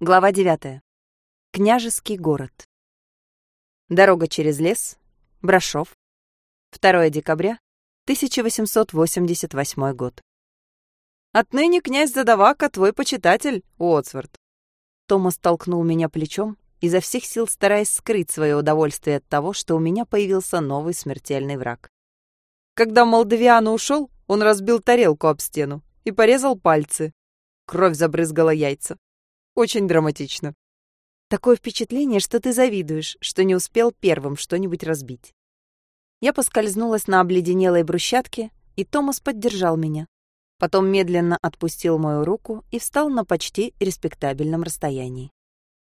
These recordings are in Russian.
Глава 9. Княжеский город. Дорога через лес. Брашов. 2 декабря 1888 год. «Отныне князь Задавака твой почитатель, Уотсворт». Томас толкнул меня плечом, изо всех сил стараясь скрыть свое удовольствие от того, что у меня появился новый смертельный враг. Когда Молдавиана ушел, он разбил тарелку об стену и порезал пальцы. Кровь забрызгала яйца. Очень драматично. Такое впечатление, что ты завидуешь, что не успел первым что-нибудь разбить. Я поскользнулась на обледенелой брусчатке, и Томас поддержал меня. Потом медленно отпустил мою руку и встал на почти респектабельном расстоянии.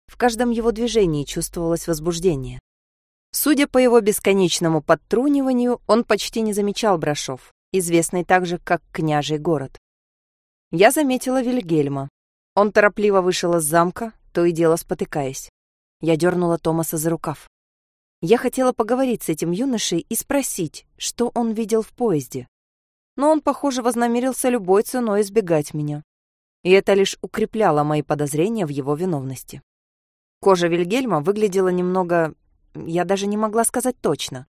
В каждом его движении чувствовалось возбуждение. Судя по его бесконечному подтруниванию, он почти не замечал Брашов, известный также как Княжий город. Я заметила Вильгельма, он торопливо вышел из замка, то и дело спотыкаясь. Я дернула Томаса за рукав. Я хотела поговорить с этим юношей и спросить, что он видел в поезде. Но он, похоже, вознамерился любой ценой избегать меня. И это лишь укрепляло мои подозрения в его виновности. Кожа Вильгельма выглядела немного... Я даже не могла сказать точно.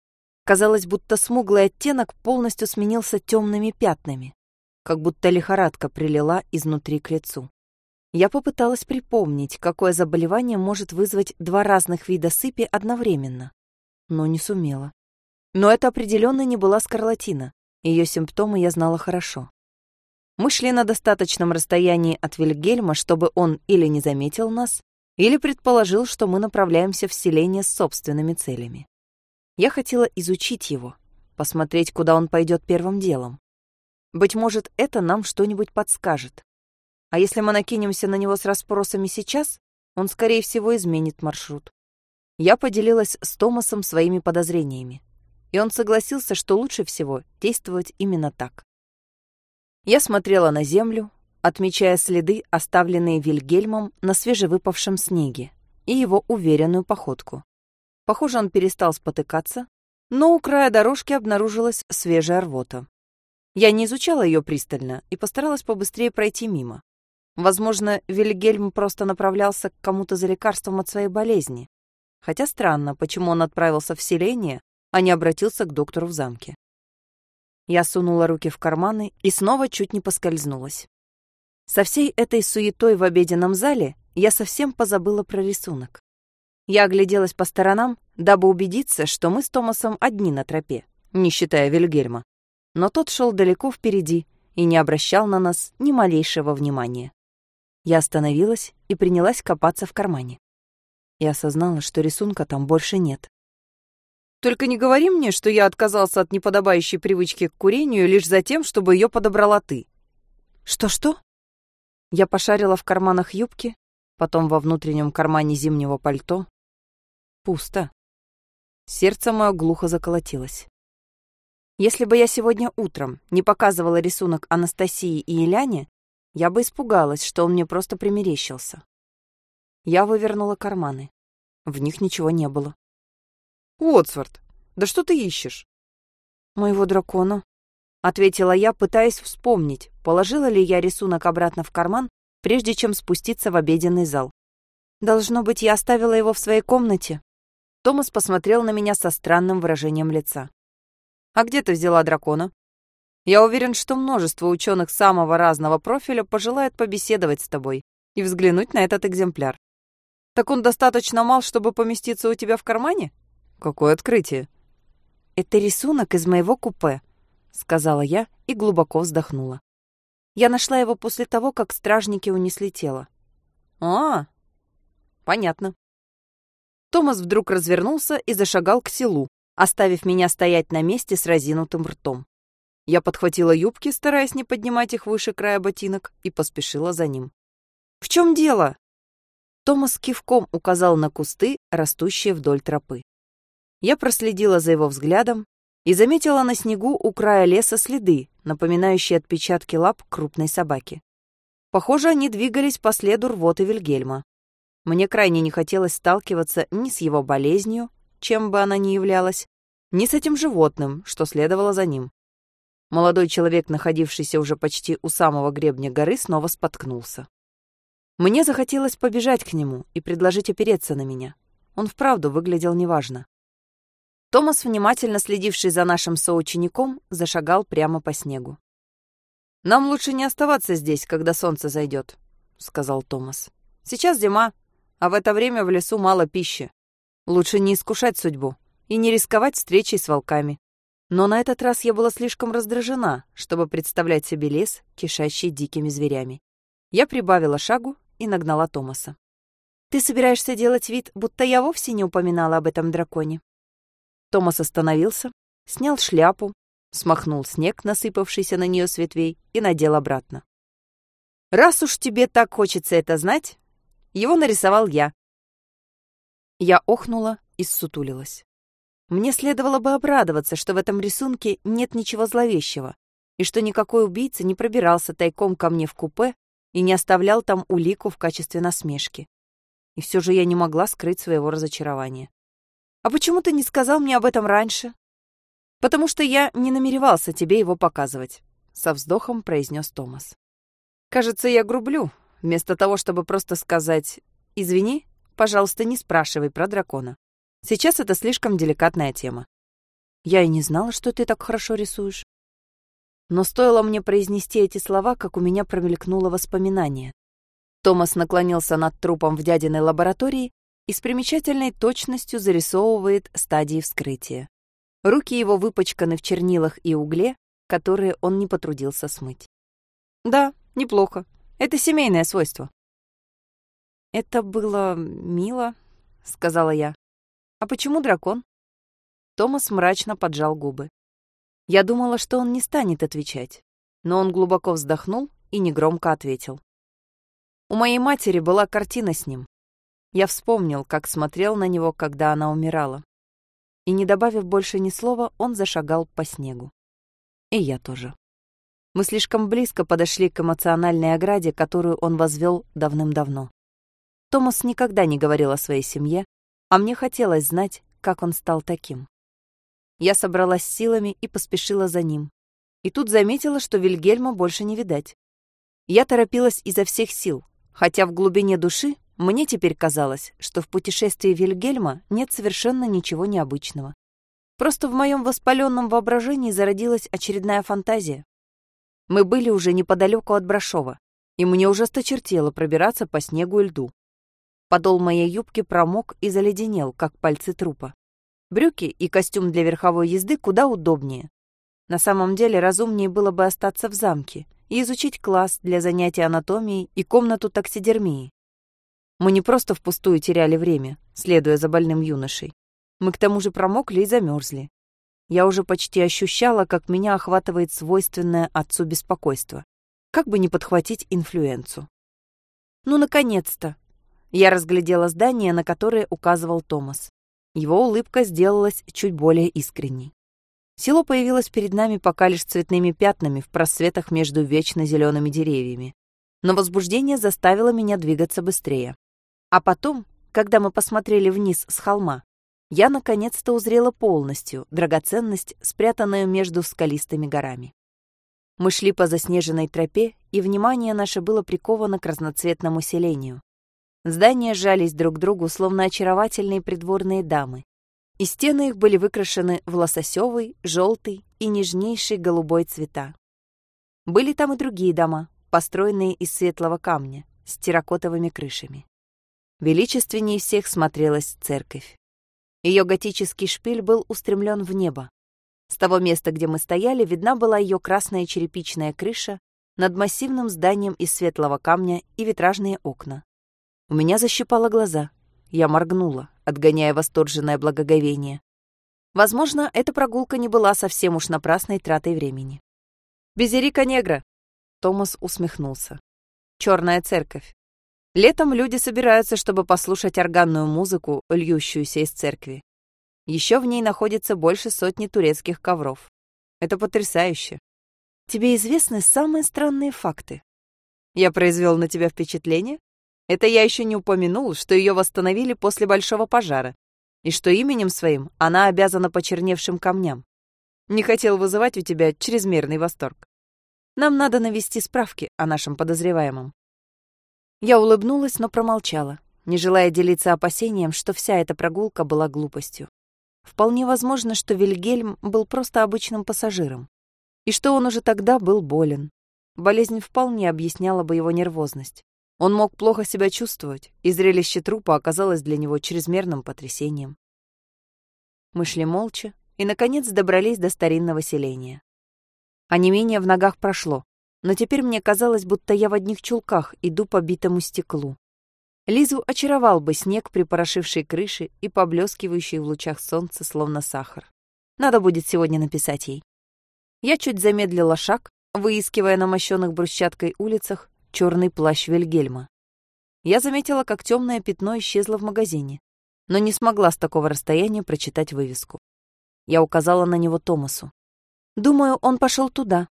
Казалось, будто смуглый оттенок полностью сменился темными пятнами, как будто лихорадка прилила изнутри к лицу. Я попыталась припомнить, какое заболевание может вызвать два разных вида сыпи одновременно, но не сумела. Но это определенно не была скарлатина. Ее симптомы я знала хорошо. Мы шли на достаточном расстоянии от Вильгельма, чтобы он или не заметил нас, или предположил, что мы направляемся в селение с собственными целями. Я хотела изучить его, посмотреть, куда он пойдет первым делом. Быть может, это нам что-нибудь подскажет. А если мы накинемся на него с расспросами сейчас, он, скорее всего, изменит маршрут. Я поделилась с Томасом своими подозрениями, и он согласился, что лучше всего действовать именно так. Я смотрела на землю, отмечая следы, оставленные Вильгельмом на свежевыпавшем снеге, и его уверенную походку. Похоже, он перестал спотыкаться, но у края дорожки обнаружилась свежая рвота. Я не изучала ее пристально и постаралась побыстрее пройти мимо. Возможно, Вильгельм просто направлялся к кому-то за лекарством от своей болезни. Хотя странно, почему он отправился в селение, а не обратился к доктору в замке. Я сунула руки в карманы и снова чуть не поскользнулась. Со всей этой суетой в обеденном зале я совсем позабыла про рисунок. Я огляделась по сторонам, дабы убедиться, что мы с Томасом одни на тропе, не считая Вильгельма. Но тот шел далеко впереди и не обращал на нас ни малейшего внимания. Я остановилась и принялась копаться в кармане. И осознала, что рисунка там больше нет. «Только не говори мне, что я отказался от неподобающей привычки к курению лишь за тем, чтобы ее подобрала ты». «Что-что?» Я пошарила в карманах юбки, потом во внутреннем кармане зимнего пальто. Пусто. Сердце мое глухо заколотилось. Если бы я сегодня утром не показывала рисунок Анастасии и Еляне, я бы испугалась, что он мне просто примерещился. Я вывернула карманы. В них ничего не было. «Уотсворт, да что ты ищешь?» «Моего дракона», — ответила я, пытаясь вспомнить, положила ли я рисунок обратно в карман, прежде чем спуститься в обеденный зал. «Должно быть, я оставила его в своей комнате». Томас посмотрел на меня со странным выражением лица. «А где ты взяла дракона?» Я уверен, что множество ученых самого разного профиля пожелает побеседовать с тобой и взглянуть на этот экземпляр. Так он достаточно мал, чтобы поместиться у тебя в кармане? Какое открытие? Это рисунок из моего купе, сказала я и глубоко вздохнула. Я нашла его после того, как стражники унесли тело. А, понятно. Томас вдруг развернулся и зашагал к селу, оставив меня стоять на месте с разинутым ртом. Я подхватила юбки, стараясь не поднимать их выше края ботинок, и поспешила за ним. «В чем дело?» Томас кивком указал на кусты, растущие вдоль тропы. Я проследила за его взглядом и заметила на снегу у края леса следы, напоминающие отпечатки лап крупной собаки. Похоже, они двигались по следу рвоты Вильгельма. Мне крайне не хотелось сталкиваться ни с его болезнью, чем бы она ни являлась, ни с этим животным, что следовало за ним. Молодой человек, находившийся уже почти у самого гребня горы, снова споткнулся. Мне захотелось побежать к нему и предложить опереться на меня. Он вправду выглядел неважно. Томас, внимательно следивший за нашим соучеником, зашагал прямо по снегу. «Нам лучше не оставаться здесь, когда солнце зайдет», — сказал Томас. «Сейчас зима, а в это время в лесу мало пищи. Лучше не искушать судьбу и не рисковать встречей с волками. Но на этот раз я была слишком раздражена, чтобы представлять себе лес, кишащий дикими зверями. Я прибавила шагу и нагнала Томаса. «Ты собираешься делать вид, будто я вовсе не упоминала об этом драконе?» Томас остановился, снял шляпу, смахнул снег, насыпавшийся на нее с ветвей, и надел обратно. «Раз уж тебе так хочется это знать, его нарисовал я». Я охнула и ссутулилась. Мне следовало бы обрадоваться, что в этом рисунке нет ничего зловещего, и что никакой убийца не пробирался тайком ко мне в купе и не оставлял там улику в качестве насмешки. И все же я не могла скрыть своего разочарования. «А почему ты не сказал мне об этом раньше?» «Потому что я не намеревался тебе его показывать», — со вздохом произнес Томас. «Кажется, я грублю. Вместо того, чтобы просто сказать «извини», пожалуйста, не спрашивай про дракона. Сейчас это слишком деликатная тема. Я и не знала, что ты так хорошо рисуешь. Но стоило мне произнести эти слова, как у меня промелькнуло воспоминание. Томас наклонился над трупом в дядиной лаборатории и с примечательной точностью зарисовывает стадии вскрытия. Руки его выпачканы в чернилах и угле, которые он не потрудился смыть. Да, неплохо. Это семейное свойство. Это было мило, сказала я. А почему дракон? Томас мрачно поджал губы. Я думала, что он не станет отвечать, но он глубоко вздохнул и негромко ответил. У моей матери была картина с ним. Я вспомнил, как смотрел на него, когда она умирала. И, не добавив больше ни слова, он зашагал по снегу. И я тоже. Мы слишком близко подошли к эмоциональной ограде, которую он возвел давным-давно. Томас никогда не говорил о своей семье, а мне хотелось знать, как он стал таким. Я собралась силами и поспешила за ним. И тут заметила, что Вильгельма больше не видать. Я торопилась изо всех сил, хотя в глубине души мне теперь казалось, что в путешествии Вильгельма нет совершенно ничего необычного. Просто в моем воспаленном воображении зародилась очередная фантазия. Мы были уже неподалеку от Брашова, и мне уже сточертело пробираться по снегу и льду. Подол моей юбки промок и заледенел, как пальцы трупа. Брюки и костюм для верховой езды куда удобнее. На самом деле разумнее было бы остаться в замке и изучить класс для занятий анатомией и комнату таксидермии. Мы не просто впустую теряли время, следуя за больным юношей. Мы к тому же промокли и замерзли. Я уже почти ощущала, как меня охватывает свойственное отцу беспокойство. Как бы не подхватить инфлюенцию. Ну, наконец-то! Я разглядела здание, на которое указывал Томас. Его улыбка сделалась чуть более искренней. Село появилось перед нами пока лишь цветными пятнами в просветах между вечно зелеными деревьями. Но возбуждение заставило меня двигаться быстрее. А потом, когда мы посмотрели вниз с холма, я наконец-то узрела полностью драгоценность, спрятанную между скалистыми горами. Мы шли по заснеженной тропе, и внимание наше было приковано к разноцветному селению. Здания сжались друг к другу, словно очаровательные придворные дамы, и стены их были выкрашены в лососевый, желтый и нежнейший голубой цвета. Были там и другие дома, построенные из светлого камня, с терракотовыми крышами. Величественнее всех смотрелась церковь. Ее готический шпиль был устремлен в небо. С того места, где мы стояли, видна была ее красная черепичная крыша над массивным зданием из светлого камня и витражные окна. У меня защипало глаза. Я моргнула, отгоняя восторженное благоговение. Возможно, эта прогулка не была совсем уж напрасной тратой времени. «Безерика негра!» Томас усмехнулся. «Черная церковь. Летом люди собираются, чтобы послушать органную музыку, льющуюся из церкви. Еще в ней находится больше сотни турецких ковров. Это потрясающе. Тебе известны самые странные факты. Я произвел на тебя впечатление? Это я еще не упомянул, что ее восстановили после большого пожара, и что именем своим она обязана почерневшим камням. Не хотел вызывать у тебя чрезмерный восторг. Нам надо навести справки о нашем подозреваемом. Я улыбнулась, но промолчала, не желая делиться опасением, что вся эта прогулка была глупостью. Вполне возможно, что Вильгельм был просто обычным пассажиром, и что он уже тогда был болен. Болезнь вполне объясняла бы его нервозность. Он мог плохо себя чувствовать, и зрелище трупа оказалось для него чрезмерным потрясением. Мы шли молча и, наконец, добрались до старинного селения. А не менее в ногах прошло, но теперь мне казалось, будто я в одних чулках иду по битому стеклу. Лизу очаровал бы снег, припорошивший крыши и поблескивающий в лучах солнца, словно сахар. Надо будет сегодня написать ей. Я чуть замедлила шаг, выискивая на мощенных брусчаткой улицах черный плащ Вильгельма. Я заметила, как темное пятно исчезло в магазине, но не смогла с такого расстояния прочитать вывеску. Я указала на него Томасу. «Думаю, он пошел туда».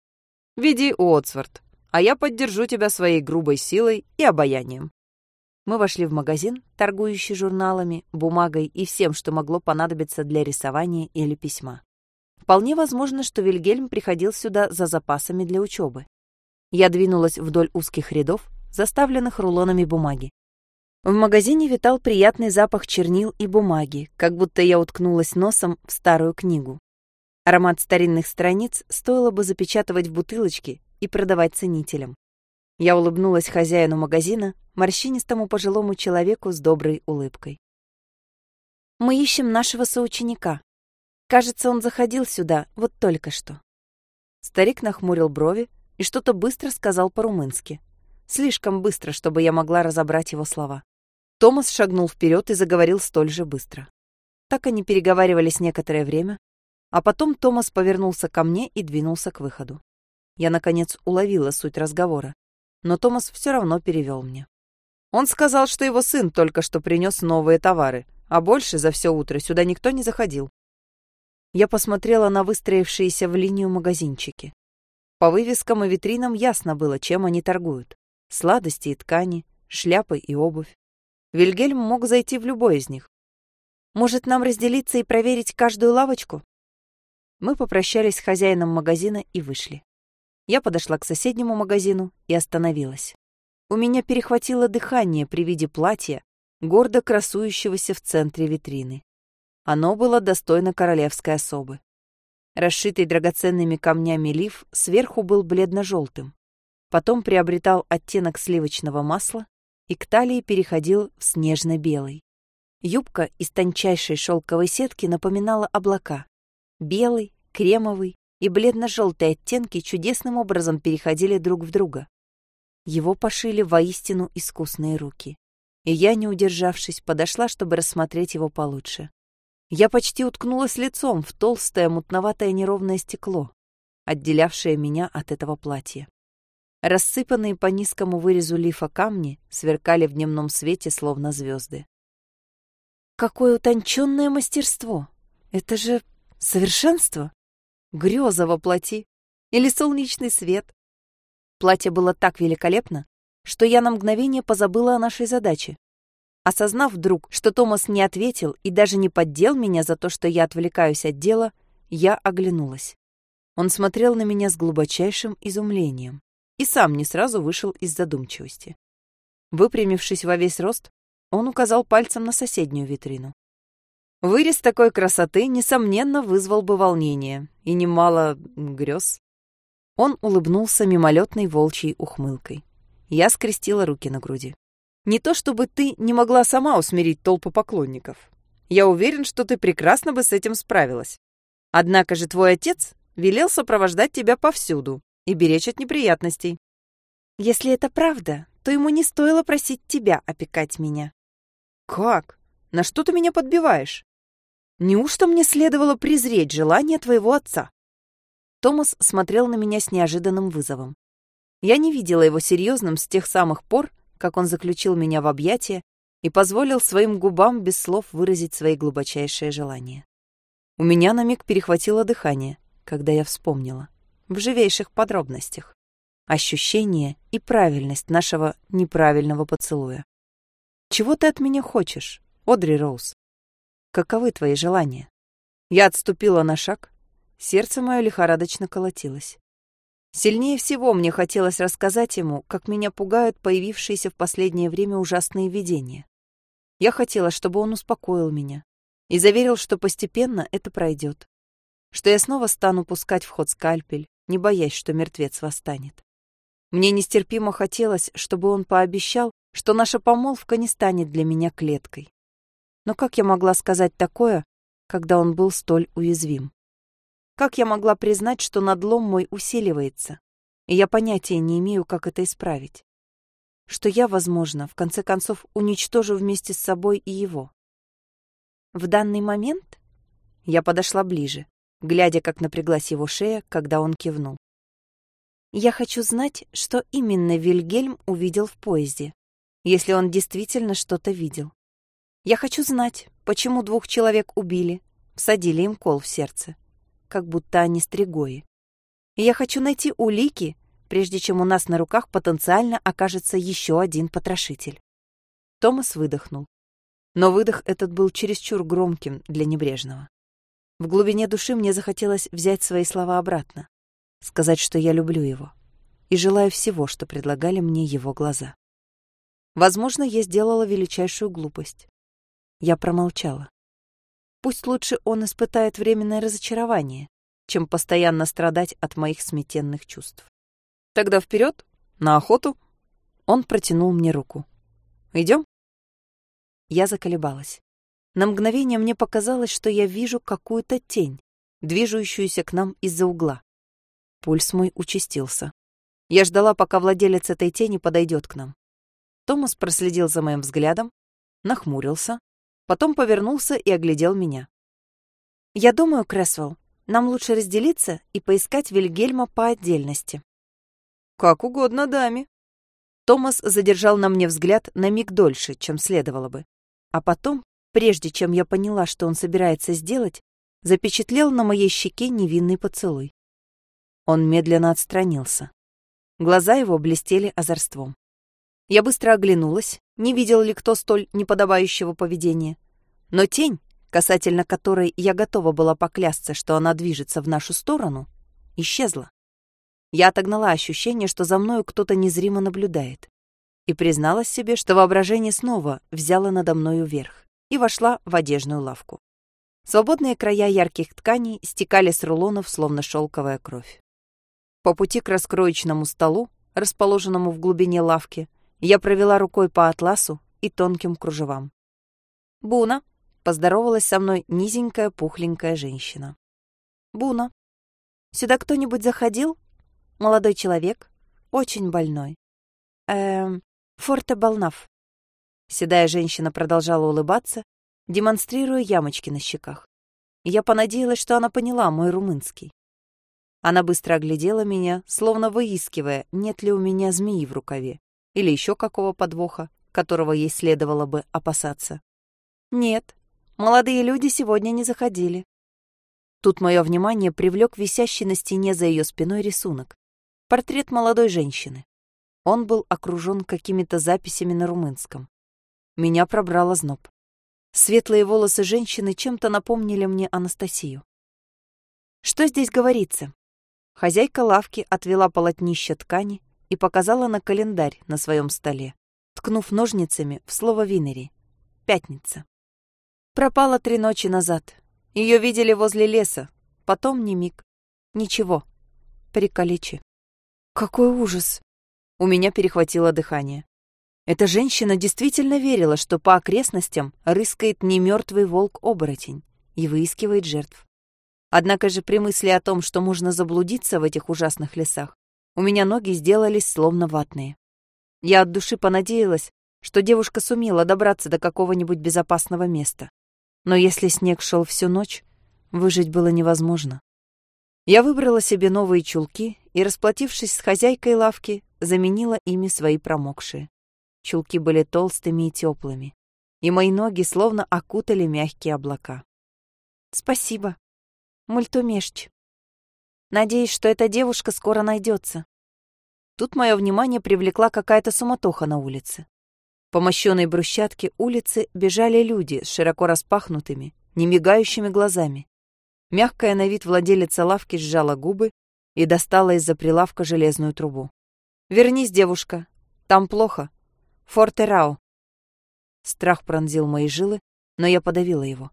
«Веди Уотсворт, а я поддержу тебя своей грубой силой и обаянием». Мы вошли в магазин, торгующий журналами, бумагой и всем, что могло понадобиться для рисования или письма. Вполне возможно, что Вильгельм приходил сюда за запасами для учебы. Я двинулась вдоль узких рядов, заставленных рулонами бумаги. В магазине витал приятный запах чернил и бумаги, как будто я уткнулась носом в старую книгу. Аромат старинных страниц стоило бы запечатывать в бутылочки и продавать ценителям. Я улыбнулась хозяину магазина, морщинистому пожилому человеку с доброй улыбкой. «Мы ищем нашего соученика. Кажется, он заходил сюда вот только что». Старик нахмурил брови и что-то быстро сказал по-румынски. Слишком быстро, чтобы я могла разобрать его слова. Томас шагнул вперед и заговорил столь же быстро. Так они переговаривались некоторое время, а потом Томас повернулся ко мне и двинулся к выходу. Я, наконец, уловила суть разговора но Томас все равно перевел мне. Он сказал, что его сын только что принес новые товары, а больше за все утро сюда никто не заходил. Я посмотрела на выстроившиеся в линию магазинчики. По вывескам и витринам ясно было, чем они торгуют. Сладости и ткани, шляпы и обувь. Вильгельм мог зайти в любой из них. Может, нам разделиться и проверить каждую лавочку? Мы попрощались с хозяином магазина и вышли. Я подошла к соседнему магазину и остановилась. У меня перехватило дыхание при виде платья, гордо красующегося в центре витрины. Оно было достойно королевской особы. Расшитый драгоценными камнями лиф сверху был бледно-желтым. Потом приобретал оттенок сливочного масла и к талии переходил в снежно-белый. Юбка из тончайшей шелковой сетки напоминала облака. Белый, кремовый и бледно-желтые оттенки чудесным образом переходили друг в друга. Его пошили воистину искусные руки. И я, не удержавшись, подошла, чтобы рассмотреть его получше. Я почти уткнулась лицом в толстое мутноватое неровное стекло, отделявшее меня от этого платья. Рассыпанные по низкому вырезу лифа камни сверкали в дневном свете, словно звезды. Какое утонченное мастерство! Это же совершенство! греза воплоти или солнечный свет. Платье было так великолепно, что я на мгновение позабыла о нашей задаче. Осознав вдруг, что Томас не ответил и даже не поддел меня за то, что я отвлекаюсь от дела, я оглянулась. Он смотрел на меня с глубочайшим изумлением и сам не сразу вышел из задумчивости. Выпрямившись во весь рост, он указал пальцем на соседнюю витрину. Вырез такой красоты, несомненно, вызвал бы волнение и немало грез. Он улыбнулся мимолетной волчьей ухмылкой. Я скрестила руки на груди. «Не то чтобы ты не могла сама усмирить толпу поклонников. Я уверен, что ты прекрасно бы с этим справилась. Однако же твой отец велел сопровождать тебя повсюду и беречь от неприятностей. Если это правда, то ему не стоило просить тебя опекать меня». «Как? На что ты меня подбиваешь?» Неужто мне следовало презреть желание твоего отца? Томас смотрел на меня с неожиданным вызовом. Я не видела его серьезным с тех самых пор, как он заключил меня в объятия и позволил своим губам без слов выразить свои глубочайшие желания. У меня на миг перехватило дыхание, когда я вспомнила, в живейших подробностях, ощущение и правильность нашего неправильного поцелуя. «Чего ты от меня хочешь, Одри Роуз?» Каковы твои желания? Я отступила на шаг, Сердце мое лихорадочно колотилось. Сильнее всего мне хотелось рассказать ему, как меня пугают появившиеся в последнее время ужасные видения. Я хотела, чтобы он успокоил меня и заверил, что постепенно это пройдет, что я снова стану пускать в ход скальпель, не боясь, что мертвец восстанет. Мне нестерпимо хотелось, чтобы он пообещал, что наша помолвка не станет для меня клеткой. Но как я могла сказать такое, когда он был столь уязвим? Как я могла признать, что надлом мой усиливается, и я понятия не имею, как это исправить? Что я, возможно, в конце концов уничтожу вместе с собой и его. В данный момент я подошла ближе, глядя, как напряглась его шея, когда он кивнул. Я хочу знать, что именно Вильгельм увидел в поезде, если он действительно что-то видел. Я хочу знать, почему двух человек убили, всадили им кол в сердце как будто они стригои. И я хочу найти улики, прежде чем у нас на руках потенциально окажется еще один потрошитель. Томас выдохнул. Но выдох этот был чересчур громким для небрежного. В глубине души мне захотелось взять свои слова обратно, сказать, что я люблю его и желаю всего, что предлагали мне его глаза. Возможно, я сделала величайшую глупость. Я промолчала. Пусть лучше он испытает временное разочарование, чем постоянно страдать от моих сметенных чувств. Тогда вперед, на охоту. Он протянул мне руку. Идем? Я заколебалась. На мгновение мне показалось, что я вижу какую-то тень, движущуюся к нам из-за угла. Пульс мой участился. Я ждала, пока владелец этой тени подойдет к нам. Томас проследил за моим взглядом, нахмурился, Потом повернулся и оглядел меня. «Я думаю, Кресвелл, нам лучше разделиться и поискать Вильгельма по отдельности». «Как угодно, даме». Томас задержал на мне взгляд на миг дольше, чем следовало бы. А потом, прежде чем я поняла, что он собирается сделать, запечатлел на моей щеке невинный поцелуй. Он медленно отстранился. Глаза его блестели озорством. Я быстро оглянулась, не видел ли кто столь неподобающего поведения. Но тень, касательно которой я готова была поклясться, что она движется в нашу сторону, исчезла. Я отогнала ощущение, что за мною кто-то незримо наблюдает, и призналась себе, что воображение снова взяло надо мною верх и вошла в одежную лавку. Свободные края ярких тканей стекали с рулонов, словно шелковая кровь. По пути к раскроечному столу, расположенному в глубине лавки, я провела рукой по атласу и тонким кружевам. «Буна!» — поздоровалась со мной низенькая пухленькая женщина. «Буна! Сюда кто-нибудь заходил? Молодой человек? Очень больной. Эм, Форте Балнаф». Седая женщина продолжала улыбаться, демонстрируя ямочки на щеках. Я понадеялась, что она поняла мой румынский. Она быстро оглядела меня, словно выискивая, нет ли у меня змеи в рукаве, или еще какого подвоха, которого ей следовало бы опасаться. Нет, молодые люди сегодня не заходили. Тут мое внимание привлек висящий на стене за ее спиной рисунок. Портрет молодой женщины. Он был окружен какими-то записями на румынском. Меня пробрало зноб. Светлые волосы женщины чем-то напомнили мне Анастасию. Что здесь говорится? Хозяйка лавки отвела полотнище ткани и показала на календарь на своем столе, ткнув ножницами в слово «Винери». Пятница. Пропала три ночи назад. Ее видели возле леса. Потом ни миг. Ничего. Приколичи. Какой ужас! У меня перехватило дыхание. Эта женщина действительно верила, что по окрестностям рыскает не мертвый волк-оборотень и выискивает жертв. Однако же при мысли о том, что можно заблудиться в этих ужасных лесах, у меня ноги сделались словно ватные. Я от души понадеялась, что девушка сумела добраться до какого-нибудь безопасного места. Но если снег шел всю ночь, выжить было невозможно. Я выбрала себе новые чулки и, расплатившись с хозяйкой лавки, заменила ими свои промокшие. Чулки были толстыми и теплыми, и мои ноги словно окутали мягкие облака. «Спасибо. Мультумешч. Надеюсь, что эта девушка скоро найдется. Тут мое внимание привлекла какая-то суматоха на улице. По мощенной брусчатке улицы бежали люди с широко распахнутыми, немигающими глазами. Мягкая на вид владелица лавки сжала губы и достала из-за прилавка железную трубу. «Вернись, девушка. Там плохо. Фортерао». Страх пронзил мои жилы, но я подавила его.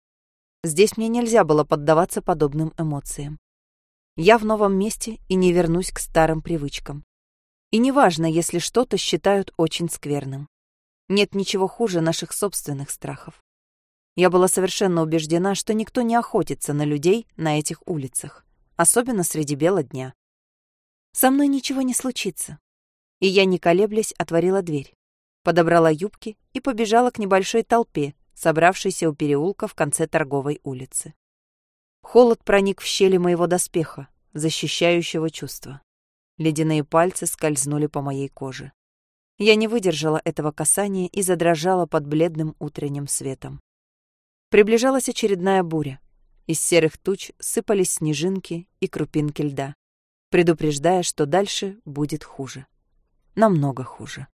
Здесь мне нельзя было поддаваться подобным эмоциям. Я в новом месте и не вернусь к старым привычкам. И неважно, если что-то считают очень скверным. Нет ничего хуже наших собственных страхов. Я была совершенно убеждена, что никто не охотится на людей на этих улицах, особенно среди бела дня. Со мной ничего не случится. И я, не колеблясь, отворила дверь, подобрала юбки и побежала к небольшой толпе, собравшейся у переулка в конце торговой улицы. Холод проник в щели моего доспеха, защищающего чувства. Ледяные пальцы скользнули по моей коже. Я не выдержала этого касания и задрожала под бледным утренним светом. Приближалась очередная буря. Из серых туч сыпались снежинки и крупинки льда, предупреждая, что дальше будет хуже. Намного хуже.